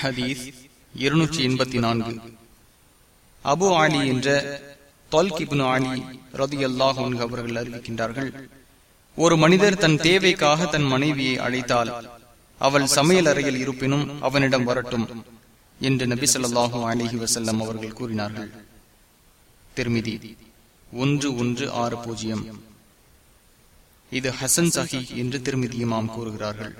ஹதீஸ் இருநூற்றி எண்பத்தி நான்கு. அபு ஆலி என்ற தொல்கிபின் ஆலி ரதி அல்லாஹ் அவர்கள் அறிவிக்கின்றார்கள் ஒரு மனிதர் தன் தேவைக்காக தன் மனைவியை அழைத்தால் அவள் சமையல் அறையில் இருப்பினும் அவனிடம் வரட்டும் என்று நபி சொல்லாஹு அலிஹி வசல்லம் அவர்கள் கூறினார்கள். திருமிதி ஒன்று ஒன்று ஆறு பூஜ்ஜியம். இது ஹசன் சஹி என்று திருமிதியுமாம் கூறுகிறார்கள்.